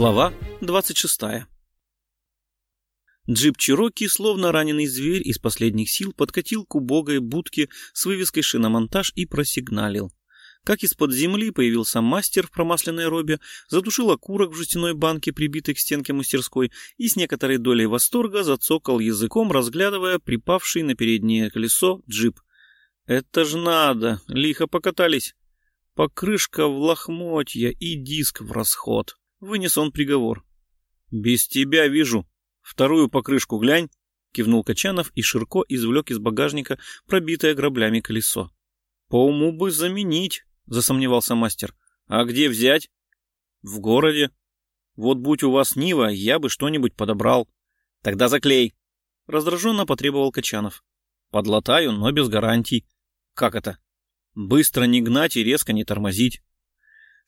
Глава 26 Джип Чироки, словно раненый зверь из последних сил, подкатил к убогой будке с вывеской «Шиномонтаж» и просигналил. Как из-под земли появился мастер в промасленной робе, затушил окурок в жестяной банке, прибитой к стенке мастерской, и с некоторой долей восторга зацокал языком, разглядывая припавший на переднее колесо джип. «Это ж надо! Лихо покатались! Покрышка в лохмотья и диск в расход!» Вынес он приговор. «Без тебя вижу. Вторую покрышку глянь!» — кивнул Качанов, и Ширко извлек из багажника пробитое граблями колесо. «По уму бы заменить», — засомневался мастер. «А где взять?» «В городе. Вот будь у вас Нива, я бы что-нибудь подобрал». «Тогда заклей!» — раздраженно потребовал Качанов. «Подлатаю, но без гарантий». «Как это?» «Быстро не гнать и резко не тормозить».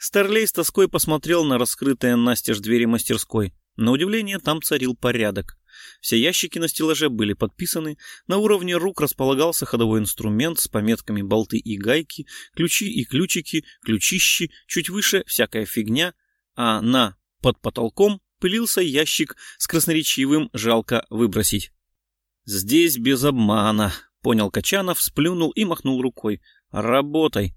Старлей с тоской посмотрел на раскрытые настежь двери мастерской. На удивление, там царил порядок. Все ящики на стеллаже были подписаны, на уровне рук располагался ходовой инструмент с пометками болты и гайки, ключи и ключики, ключищи, чуть выше всякая фигня, а на под потолком пылился ящик с красноречивым «жалко выбросить». «Здесь без обмана», — понял Качанов, сплюнул и махнул рукой. «Работай».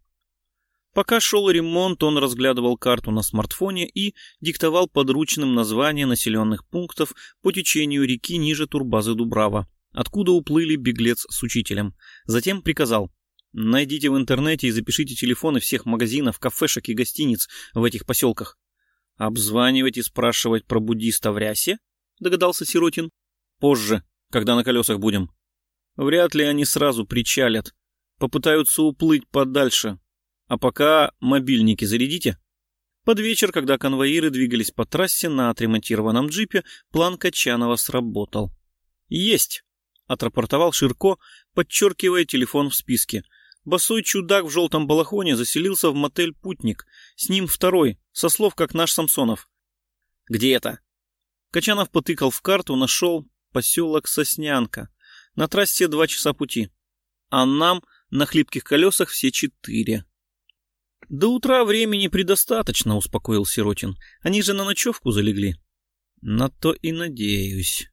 Пока шел ремонт, он разглядывал карту на смартфоне и диктовал подручным названия населенных пунктов по течению реки ниже турбазы Дубрава, откуда уплыли беглец с учителем. Затем приказал «Найдите в интернете и запишите телефоны всех магазинов, кафешек и гостиниц в этих поселках». «Обзванивать и спрашивать про буддиста в рясе?» — догадался Сиротин. «Позже, когда на колесах будем. Вряд ли они сразу причалят. Попытаются уплыть подальше, а пока мобильники зарядите. Под вечер, когда конвоиры двигались по трассе на отремонтированном джипе, план Качанова сработал. «Есть!» — отрапортовал Ширко, подчеркивая телефон в списке. Босой чудак в желтом балахоне заселился в мотель «Путник». С ним второй, со слов как наш Самсонов. «Где это?» Качанов потыкал в карту, нашел поселок Соснянка. На трассе два часа пути. А нам на хлипких колесах все четыре. «До утра времени предостаточно», — успокоил Сиротин. «Они же на ночевку залегли». «На то и надеюсь».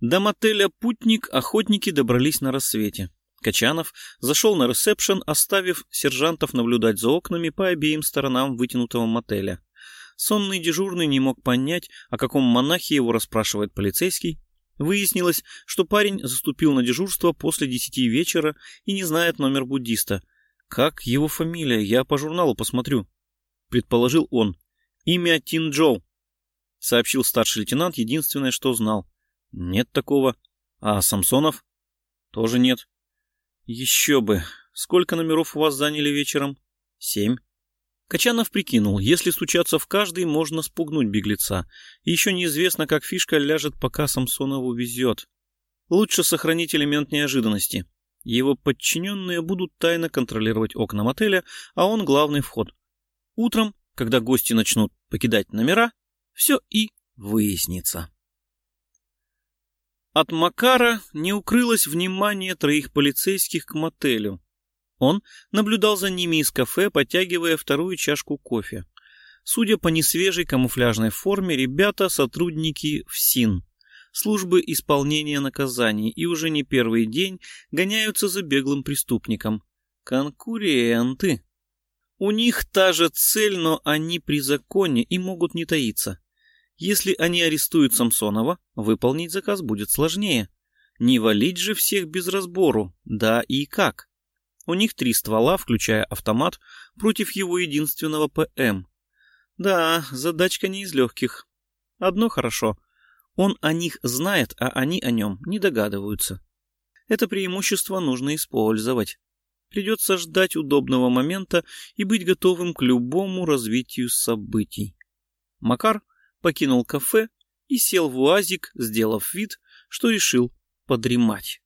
До мотеля «Путник» охотники добрались на рассвете. Качанов зашел на ресепшн, оставив сержантов наблюдать за окнами по обеим сторонам вытянутого мотеля. Сонный дежурный не мог понять, о каком монахе его расспрашивает полицейский. Выяснилось, что парень заступил на дежурство после десяти вечера и не знает номер буддиста — «Как его фамилия? Я по журналу посмотрю», — предположил он. «Имя Тинджоу», — сообщил старший лейтенант, единственное, что знал. «Нет такого. А Самсонов?» «Тоже нет». «Еще бы. Сколько номеров у вас заняли вечером?» «Семь». Качанов прикинул, если стучаться в каждый, можно спугнуть беглеца. Еще неизвестно, как фишка ляжет, пока Самсонову везет. Лучше сохранить элемент неожиданности. Его подчиненные будут тайно контролировать окна мотеля, а он главный вход. Утром, когда гости начнут покидать номера, все и выяснится. От Макара не укрылось внимание троих полицейских к мотелю. Он наблюдал за ними из кафе, подтягивая вторую чашку кофе. Судя по несвежей камуфляжной форме, ребята — сотрудники ФСИН службы исполнения наказаний и уже не первый день гоняются за беглым преступником. Конкуренты. У них та же цель, но они при законе и могут не таиться. Если они арестуют Самсонова, выполнить заказ будет сложнее. Не валить же всех без разбору, да и как. У них три ствола, включая автомат, против его единственного ПМ. Да, задачка не из легких. Одно хорошо — он о них знает, а они о нем не догадываются. Это преимущество нужно использовать. Придется ждать удобного момента и быть готовым к любому развитию событий. Макар покинул кафе и сел в УАЗик, сделав вид, что решил подремать.